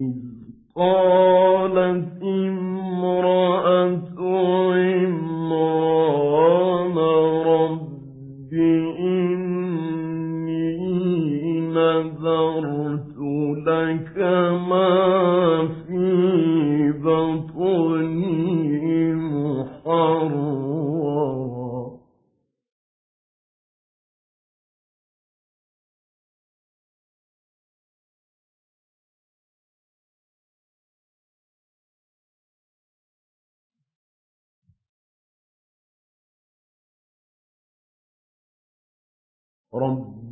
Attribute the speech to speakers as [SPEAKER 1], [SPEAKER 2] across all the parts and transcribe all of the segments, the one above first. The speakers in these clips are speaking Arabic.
[SPEAKER 1] إذ قالت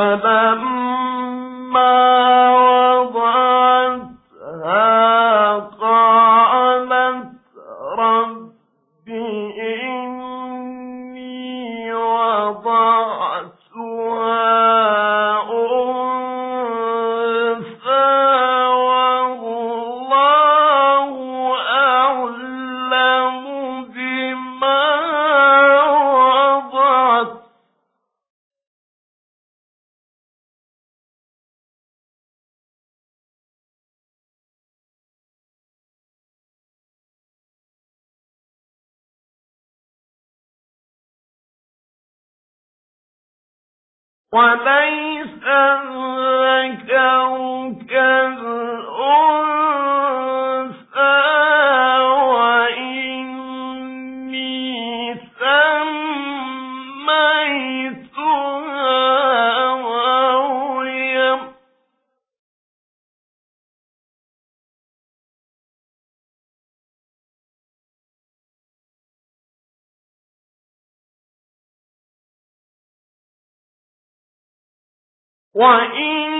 [SPEAKER 1] فلما وليس الذكر وإني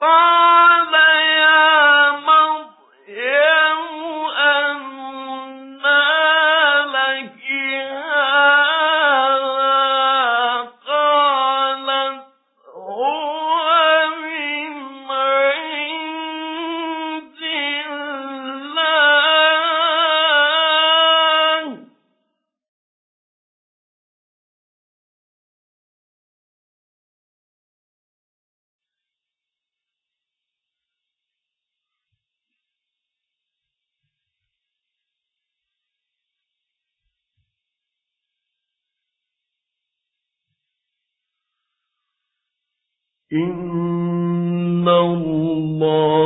[SPEAKER 1] قال إن الله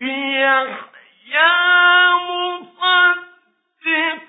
[SPEAKER 1] يحيى مصدقا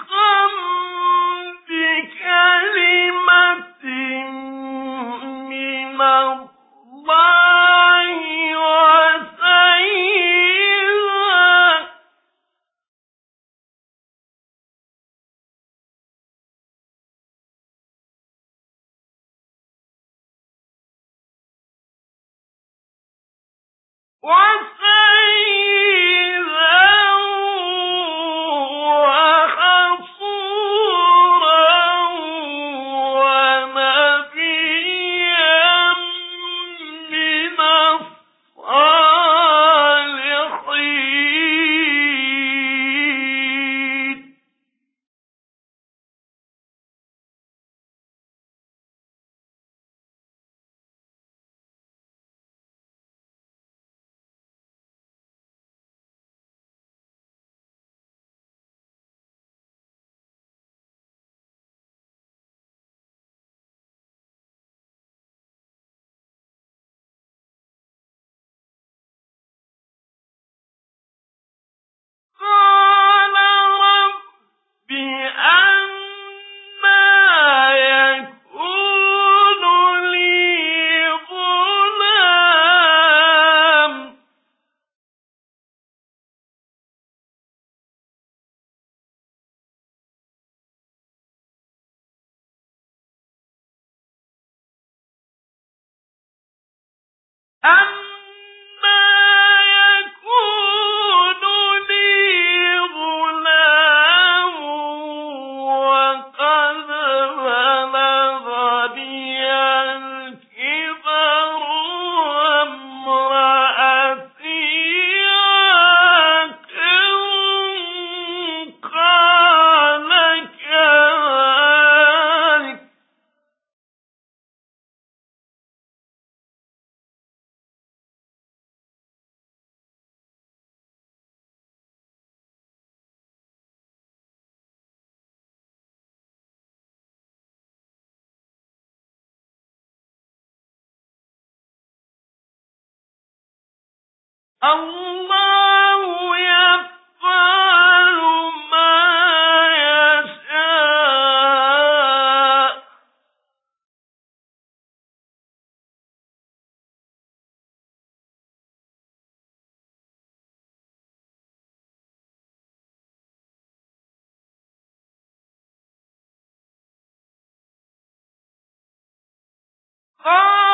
[SPEAKER 1] قَالَ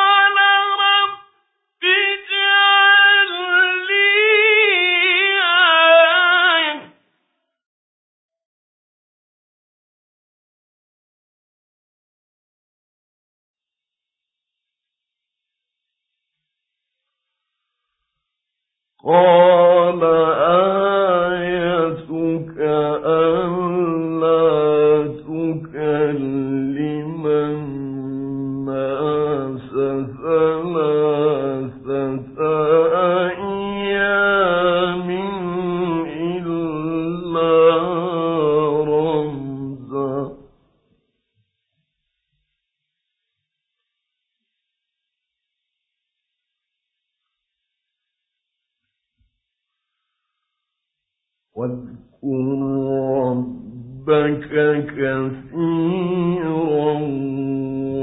[SPEAKER 1] قَالَ واذكر ربك كثيرا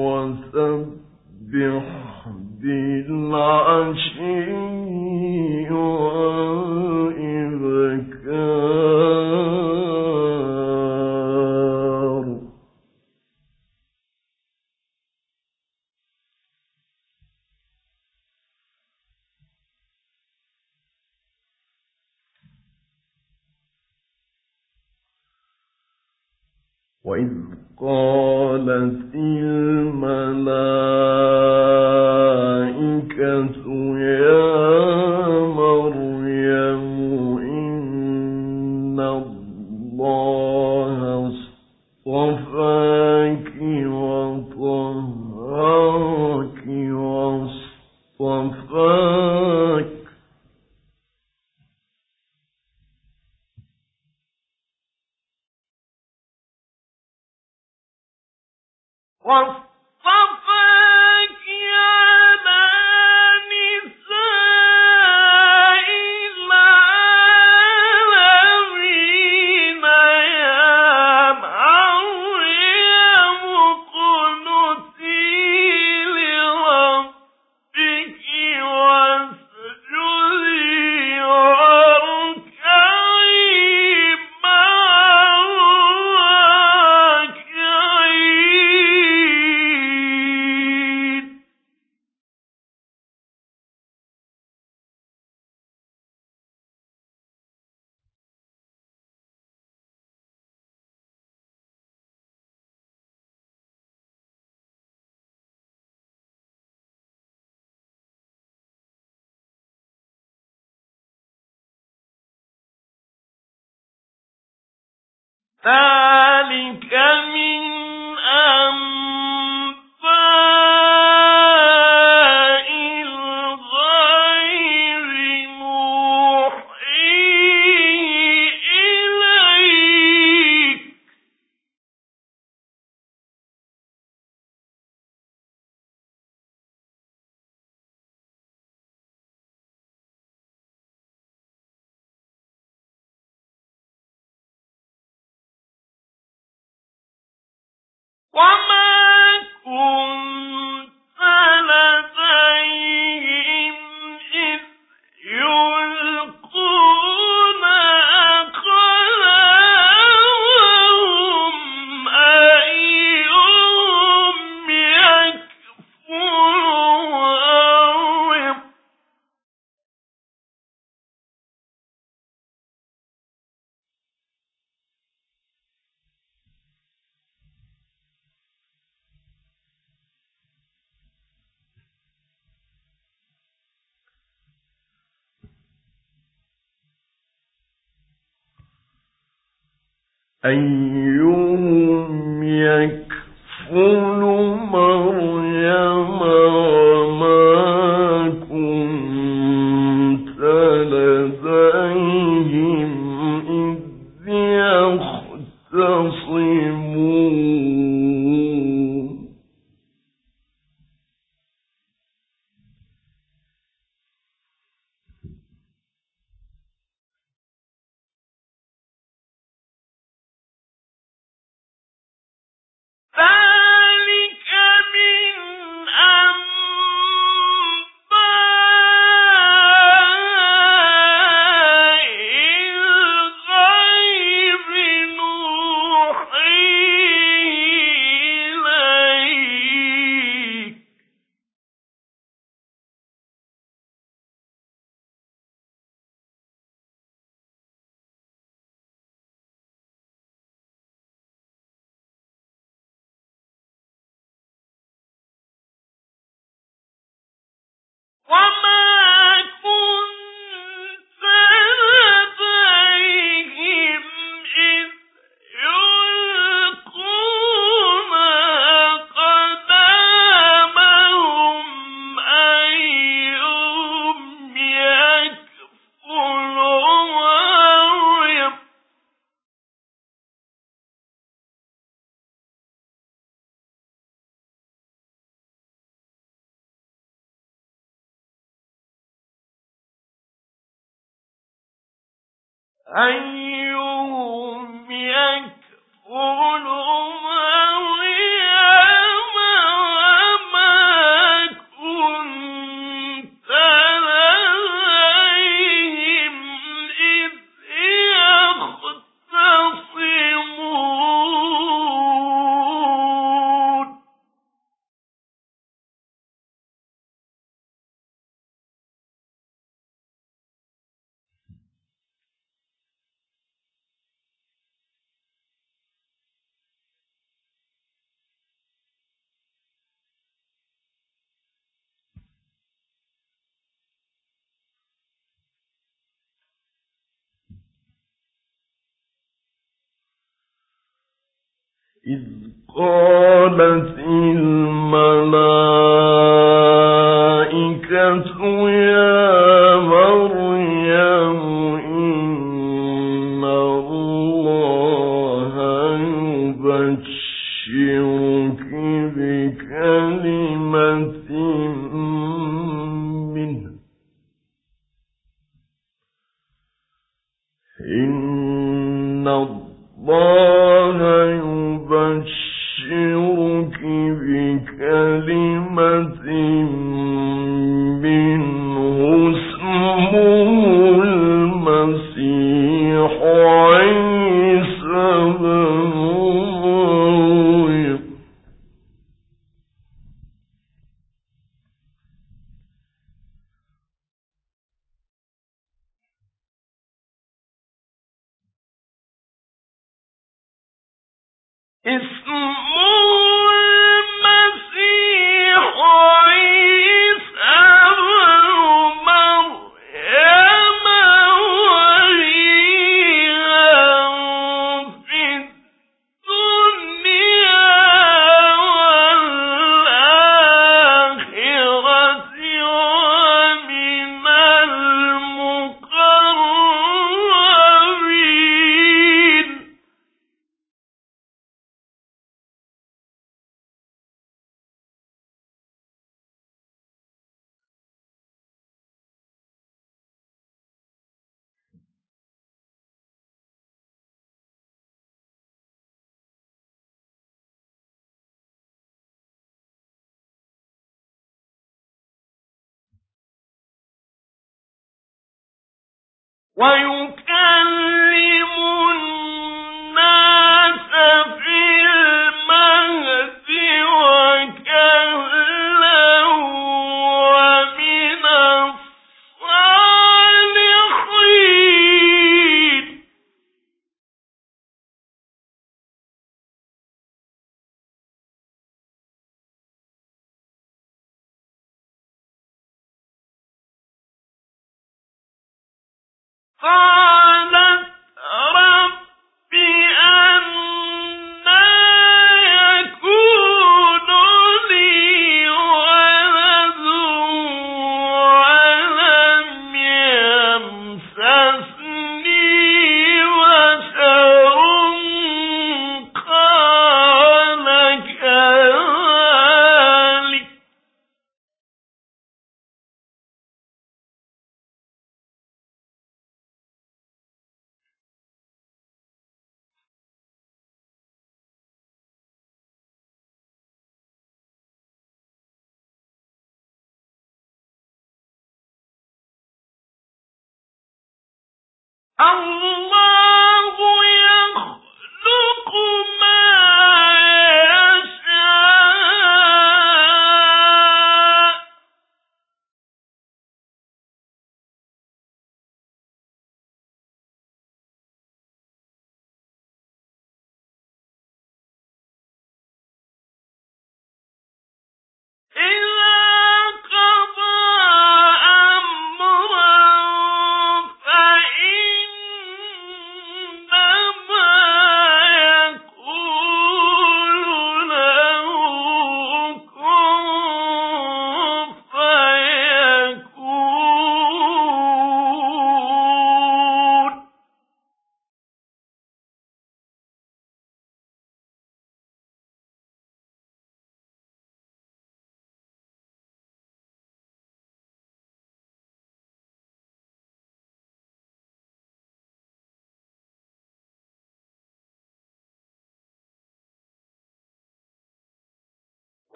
[SPEAKER 1] وسبح بالعشي والعشي الله اصطفى ذلك من أمر أيهم يكفل مريم وما كنت لديهم إذ يختصمون. أي إذ قالت بكلمة منه ويكلم قالت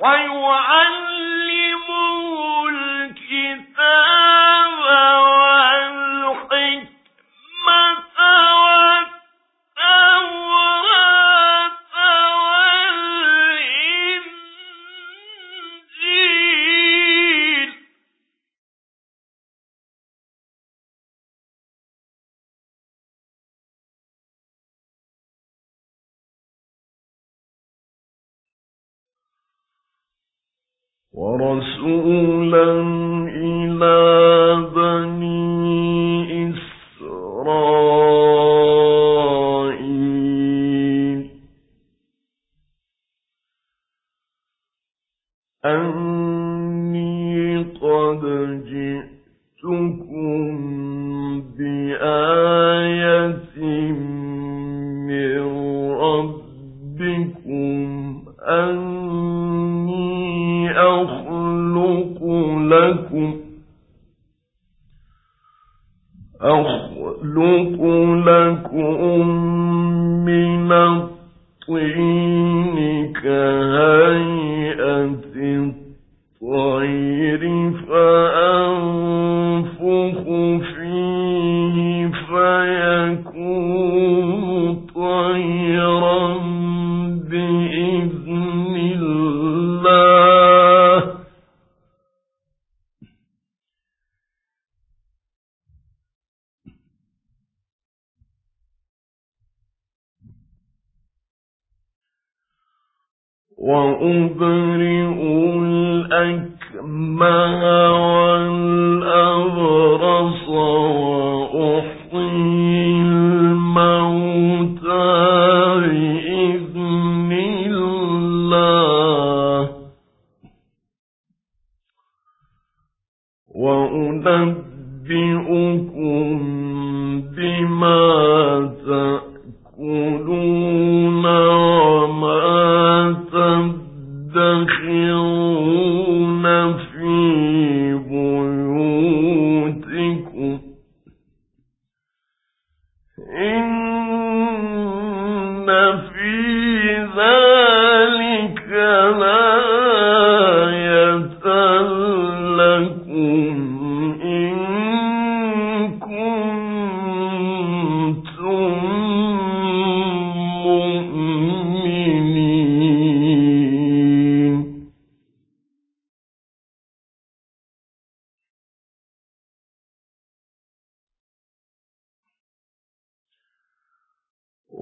[SPEAKER 2] ورسولا إلى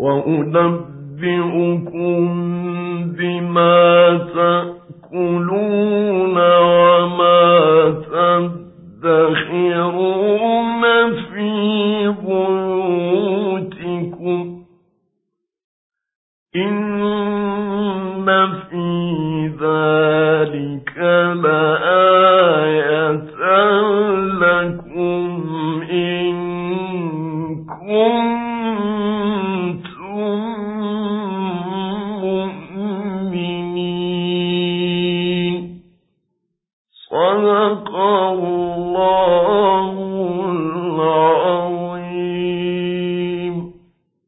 [SPEAKER 2] وأنبئكم بما تأكلون وما تدخرون.